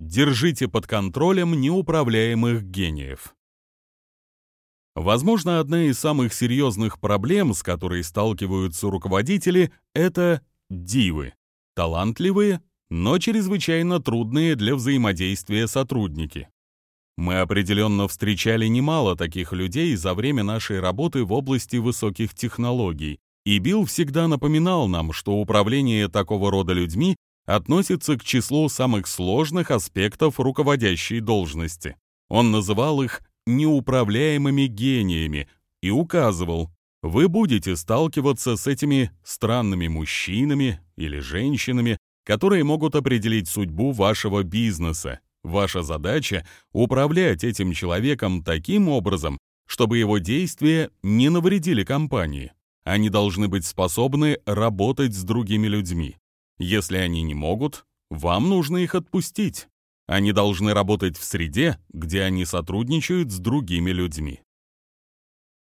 Держите под контролем неуправляемых гениев. Возможно, одна из самых серьезных проблем, с которой сталкиваются руководители, это дивы. Талантливые, но чрезвычайно трудные для взаимодействия сотрудники. Мы определенно встречали немало таких людей за время нашей работы в области высоких технологий, и Билл всегда напоминал нам, что управление такого рода людьми относится к числу самых сложных аспектов руководящей должности. Он называл их неуправляемыми гениями и указывал, вы будете сталкиваться с этими странными мужчинами или женщинами, которые могут определить судьбу вашего бизнеса. Ваша задача — управлять этим человеком таким образом, чтобы его действия не навредили компании. Они должны быть способны работать с другими людьми. Если они не могут, вам нужно их отпустить. Они должны работать в среде, где они сотрудничают с другими людьми.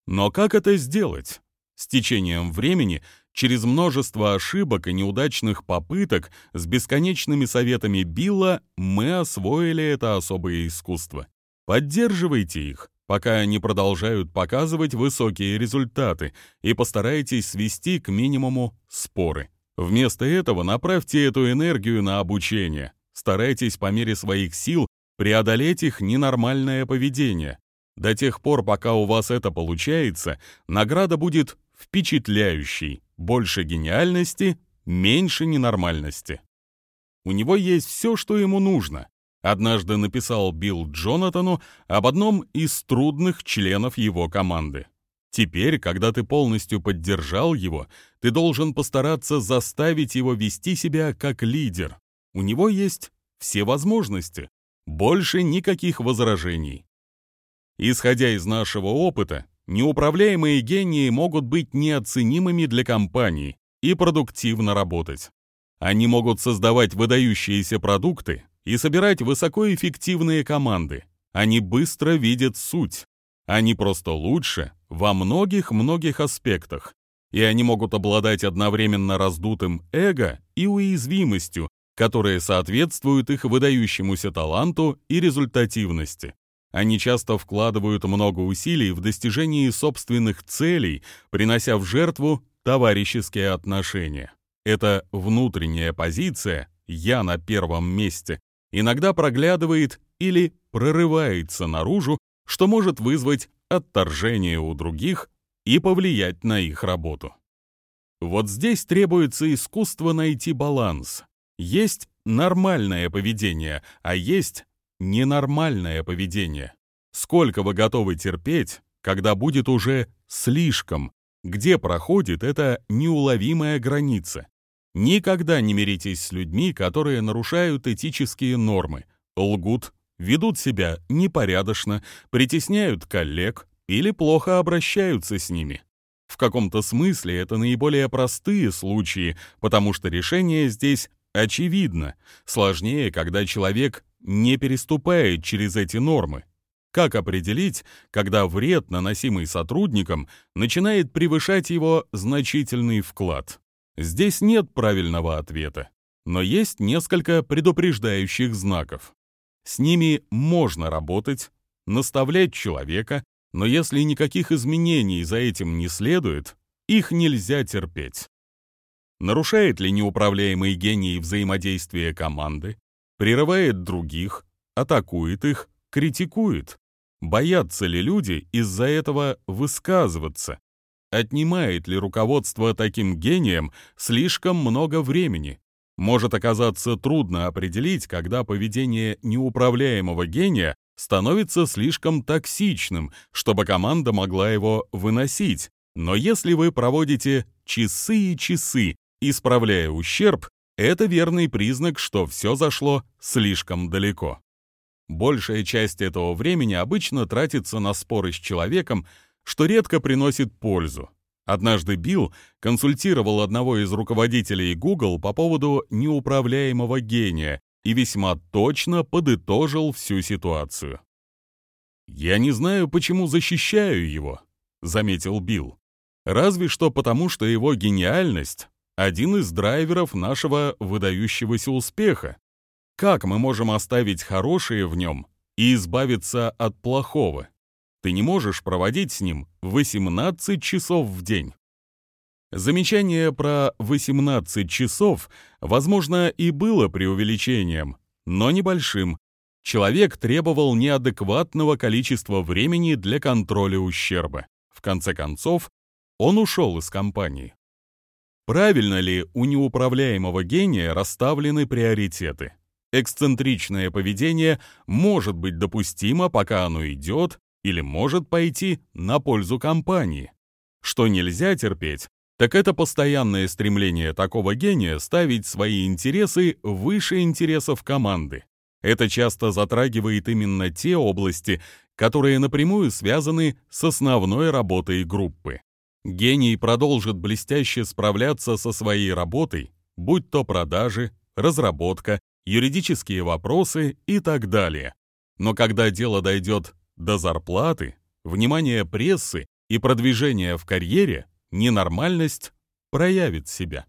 Но как это сделать? С течением времени, через множество ошибок и неудачных попыток, с бесконечными советами Билла, мы освоили это особое искусство. Поддерживайте их, пока они продолжают показывать высокие результаты, и постарайтесь свести к минимуму споры. Вместо этого направьте эту энергию на обучение. Старайтесь по мере своих сил преодолеть их ненормальное поведение. До тех пор, пока у вас это получается, награда будет впечатляющей, больше гениальности, меньше ненормальности. У него есть все, что ему нужно. Однажды написал Билл Джонатану об одном из трудных членов его команды. Теперь, когда ты полностью поддержал его, ты должен постараться заставить его вести себя как лидер. У него есть все возможности. Больше никаких возражений. Исходя из нашего опыта, неуправляемые гении могут быть неоценимыми для компании и продуктивно работать. Они могут создавать выдающиеся продукты и собирать высокоэффективные команды. Они быстро видят суть. Они просто лучше во многих-многих аспектах, и они могут обладать одновременно раздутым эго и уязвимостью, которые соответствуют их выдающемуся таланту и результативности. Они часто вкладывают много усилий в достижении собственных целей, принося в жертву товарищеские отношения. Эта внутренняя позиция «я на первом месте» иногда проглядывает или прорывается наружу, что может вызвать отторжение у других и повлиять на их работу. Вот здесь требуется искусство найти баланс. Есть нормальное поведение, а есть ненормальное поведение. Сколько вы готовы терпеть, когда будет уже слишком? Где проходит эта неуловимая граница? Никогда не миритесь с людьми, которые нарушают этические нормы, лгут, ведут себя непорядочно, притесняют коллег или плохо обращаются с ними. В каком-то смысле это наиболее простые случаи, потому что решение здесь очевидно. Сложнее, когда человек не переступает через эти нормы. Как определить, когда вред, наносимый сотрудникам, начинает превышать его значительный вклад? Здесь нет правильного ответа, но есть несколько предупреждающих знаков. С ними можно работать, наставлять человека, но если никаких изменений за этим не следует, их нельзя терпеть. Нарушает ли неуправляемый гений взаимодействие команды? Прерывает других, атакует их, критикует? Боятся ли люди из-за этого высказываться? Отнимает ли руководство таким гением слишком много времени? Может оказаться трудно определить, когда поведение неуправляемого гения становится слишком токсичным, чтобы команда могла его выносить. Но если вы проводите часы и часы, исправляя ущерб, это верный признак, что все зашло слишком далеко. Большая часть этого времени обычно тратится на споры с человеком, что редко приносит пользу. Однажды Билл консультировал одного из руководителей Google по поводу неуправляемого гения и весьма точно подытожил всю ситуацию. «Я не знаю, почему защищаю его», — заметил Билл. «Разве что потому, что его гениальность — один из драйверов нашего выдающегося успеха. Как мы можем оставить хорошее в нем и избавиться от плохого? Ты не можешь проводить с ним 18 часов в день. Замечание про 18 часов, возможно, и было преувеличением, но небольшим. Человек требовал неадекватного количества времени для контроля ущерба. В конце концов, он ушел из компании. Правильно ли у неуправляемого гения расставлены приоритеты? Эксцентричное поведение может быть допустимо, пока оно идет, или может пойти на пользу компании. Что нельзя терпеть, так это постоянное стремление такого гения ставить свои интересы выше интересов команды. Это часто затрагивает именно те области, которые напрямую связаны с основной работой группы. Гений продолжит блестяще справляться со своей работой, будь то продажи, разработка, юридические вопросы и так далее. Но когда дело дойдет до зарплаты, внимания прессы и продвижения в карьере, ненормальность проявит себя.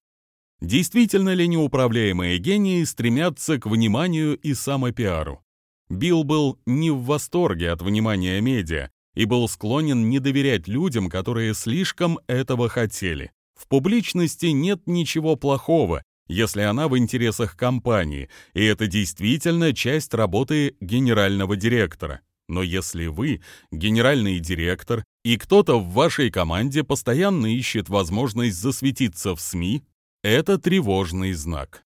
Действительно ли неуправляемые гении стремятся к вниманию и самопиару? Билл был не в восторге от внимания медиа и был склонен не доверять людям, которые слишком этого хотели. В публичности нет ничего плохого, если она в интересах компании, и это действительно часть работы генерального директора. Но если вы генеральный директор, и кто-то в вашей команде постоянно ищет возможность засветиться в СМИ, это тревожный знак.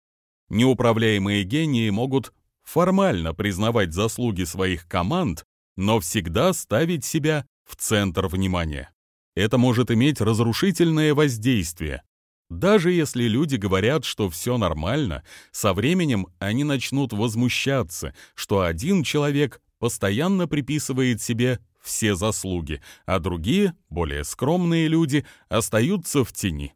Неуправляемые гении могут формально признавать заслуги своих команд, но всегда ставить себя в центр внимания. Это может иметь разрушительное воздействие. Даже если люди говорят, что все нормально, со временем они начнут возмущаться, что один человек постоянно приписывает себе все заслуги, а другие, более скромные люди, остаются в тени.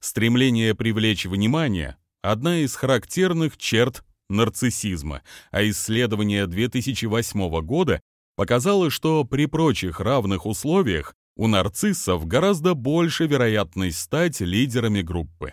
Стремление привлечь внимание – одна из характерных черт нарциссизма, а исследование 2008 года показало, что при прочих равных условиях у нарциссов гораздо больше вероятность стать лидерами группы.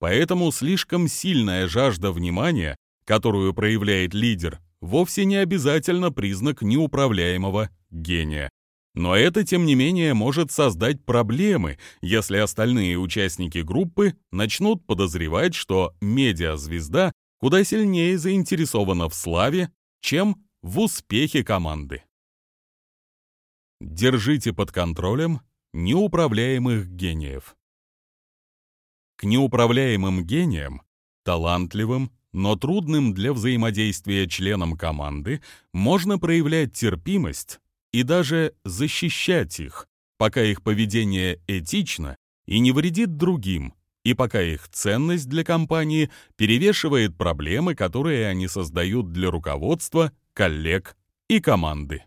Поэтому слишком сильная жажда внимания, которую проявляет лидер, вовсе не обязательно признак неуправляемого гения. Но это, тем не менее, может создать проблемы, если остальные участники группы начнут подозревать, что медиазвезда куда сильнее заинтересована в славе, чем в успехе команды. Держите под контролем неуправляемых гениев. К неуправляемым гениям, талантливым, но трудным для взаимодействия членам команды, можно проявлять терпимость и даже защищать их, пока их поведение этично и не вредит другим, и пока их ценность для компании перевешивает проблемы, которые они создают для руководства, коллег и команды.